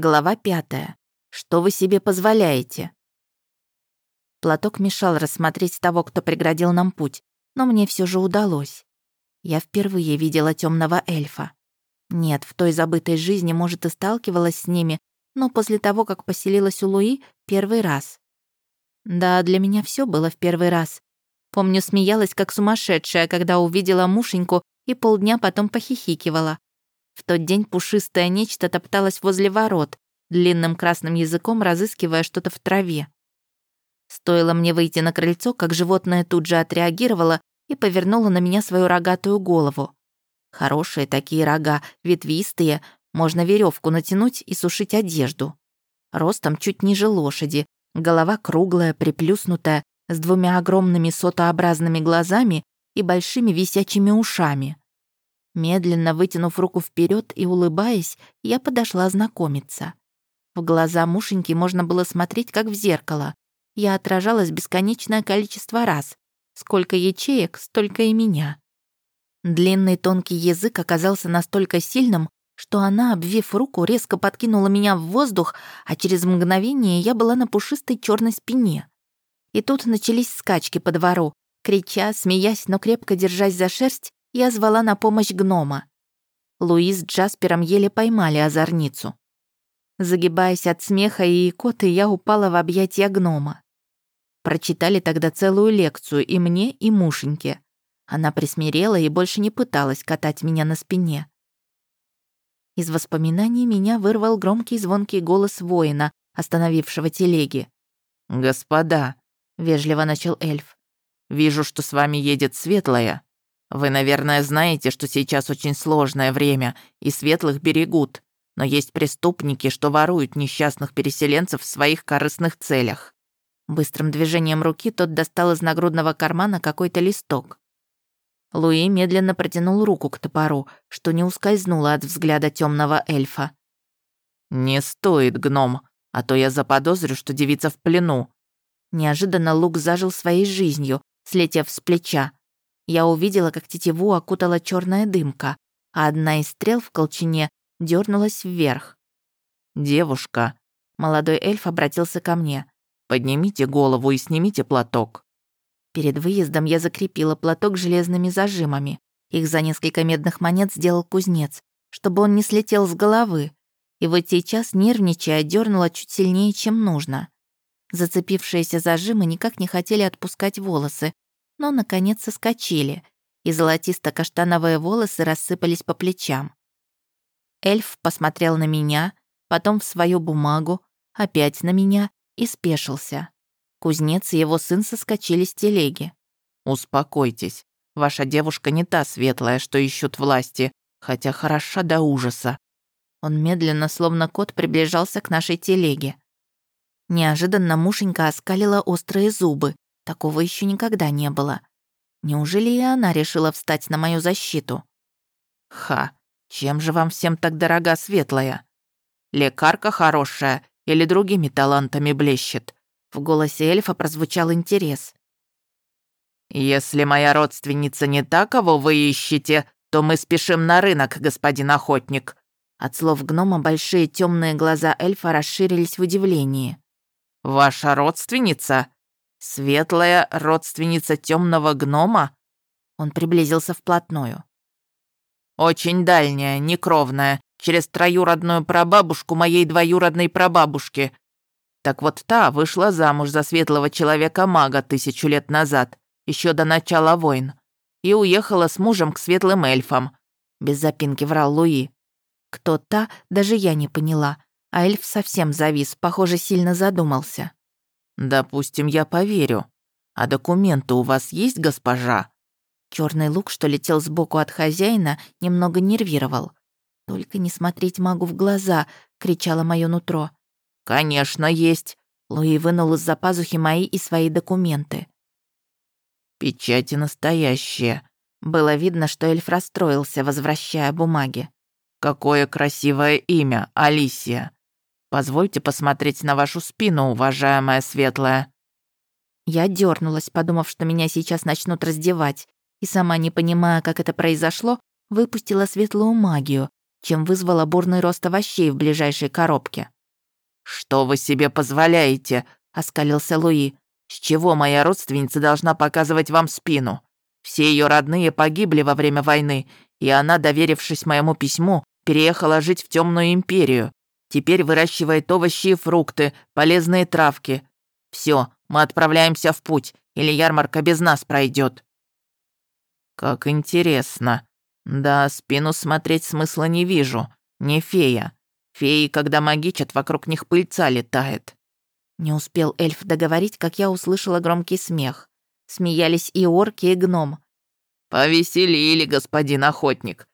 Глава пятая. Что вы себе позволяете? Платок мешал рассмотреть того, кто преградил нам путь, но мне все же удалось. Я впервые видела темного эльфа. Нет, в той забытой жизни, может, и сталкивалась с ними, но после того, как поселилась у Луи, первый раз. Да, для меня все было в первый раз. Помню, смеялась как сумасшедшая, когда увидела мушеньку и полдня потом похихикивала. В тот день пушистое нечто топталось возле ворот, длинным красным языком разыскивая что-то в траве. Стоило мне выйти на крыльцо, как животное тут же отреагировало и повернуло на меня свою рогатую голову. Хорошие такие рога, ветвистые, можно веревку натянуть и сушить одежду. Ростом чуть ниже лошади, голова круглая, приплюснутая, с двумя огромными сотообразными глазами и большими висячими ушами. Медленно вытянув руку вперед и улыбаясь, я подошла знакомиться. В глаза мушеньки можно было смотреть, как в зеркало. Я отражалась бесконечное количество раз. Сколько ячеек, столько и меня. Длинный тонкий язык оказался настолько сильным, что она, обвив руку, резко подкинула меня в воздух, а через мгновение я была на пушистой черной спине. И тут начались скачки по двору. Крича, смеясь, но крепко держась за шерсть, я звала на помощь гнома. Луис с Джаспером еле поймали озорницу. Загибаясь от смеха и икоты, я упала в объятия гнома. Прочитали тогда целую лекцию и мне, и мушеньке. Она присмирела и больше не пыталась катать меня на спине. Из воспоминаний меня вырвал громкий звонкий голос воина, остановившего телеги. «Господа», — вежливо начал эльф, — «вижу, что с вами едет Светлая. Вы, наверное, знаете, что сейчас очень сложное время, и Светлых берегут, но есть преступники, что воруют несчастных переселенцев в своих корыстных целях». Быстрым движением руки тот достал из нагрудного кармана какой-то листок. Луи медленно протянул руку к топору, что не ускользнуло от взгляда темного эльфа. «Не стоит, гном, а то я заподозрю, что девица в плену». Неожиданно лук зажил своей жизнью, слетев с плеча. Я увидела, как тетиву окутала черная дымка, а одна из стрел в колчине дернулась вверх. «Девушка», — молодой эльф обратился ко мне, — «поднимите голову и снимите платок». Перед выездом я закрепила платок железными зажимами. Их за несколько медных монет сделал кузнец, чтобы он не слетел с головы. И вот сейчас, нервничая, дернула чуть сильнее, чем нужно. Зацепившиеся зажимы никак не хотели отпускать волосы, но, наконец, соскочили, и золотисто-каштановые волосы рассыпались по плечам. Эльф посмотрел на меня, потом в свою бумагу, опять на меня и спешился. Кузнец и его сын соскочили с телеги. «Успокойтесь. Ваша девушка не та светлая, что ищут власти, хотя хороша до ужаса». Он медленно, словно кот, приближался к нашей телеге. Неожиданно мушенька оскалила острые зубы. Такого еще никогда не было. Неужели и она решила встать на мою защиту? «Ха, чем же вам всем так дорога светлая? Лекарка хорошая или другими талантами блещет?» В голосе эльфа прозвучал интерес. «Если моя родственница не та, кого вы ищете, то мы спешим на рынок, господин охотник». От слов гнома большие темные глаза эльфа расширились в удивлении. «Ваша родственница? Светлая родственница темного гнома?» Он приблизился вплотную. «Очень дальняя, некровная, через троюродную прабабушку моей двоюродной прабабушки. Так вот та вышла замуж за светлого человека-мага тысячу лет назад, еще до начала войн, и уехала с мужем к светлым эльфам. Без запинки врал Луи. Кто та, даже я не поняла, а эльф совсем завис, похоже, сильно задумался. «Допустим, я поверю. А документы у вас есть, госпожа?» Черный лук, что летел сбоку от хозяина, немного нервировал. «Только не смотреть магу в глаза!» — кричало мое нутро. «Конечно, есть». Луи вынул из-за пазухи мои и свои документы. «Печати настоящие». Было видно, что эльф расстроился, возвращая бумаги. «Какое красивое имя, Алисия. Позвольте посмотреть на вашу спину, уважаемая светлая». Я дернулась, подумав, что меня сейчас начнут раздевать, и сама, не понимая, как это произошло, выпустила светлую магию, чем вызвало бурный рост овощей в ближайшей коробке. «Что вы себе позволяете?» — оскалился Луи. «С чего моя родственница должна показывать вам спину? Все ее родные погибли во время войны, и она, доверившись моему письму, переехала жить в темную империю. Теперь выращивает овощи и фрукты, полезные травки. Все, мы отправляемся в путь, или ярмарка без нас пройдет. «Как интересно. Да, спину смотреть смысла не вижу. Не фея. Феи, когда магичат, вокруг них пыльца летает». Не успел эльф договорить, как я услышала громкий смех. Смеялись и орки, и гном. «Повеселили, господин охотник.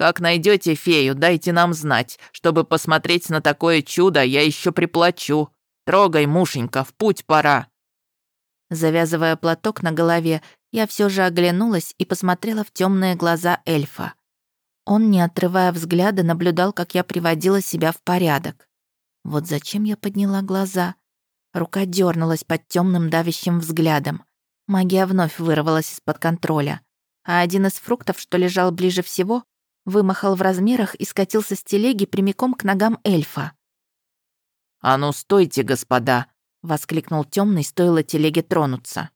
Как найдете фею, дайте нам знать. Чтобы посмотреть на такое чудо, я еще приплачу. Трогай, мушенька, в путь пора». Завязывая платок на голове, я все же оглянулась и посмотрела в темные глаза эльфа. Он, не отрывая взгляда, наблюдал, как я приводила себя в порядок. Вот зачем я подняла глаза? Рука дернулась под темным давящим взглядом. Магия вновь вырвалась из-под контроля. А один из фруктов, что лежал ближе всего, вымахал в размерах и скатился с телеги прямиком к ногам эльфа. «А ну стойте, господа!» — воскликнул темный, стоило телеге тронуться.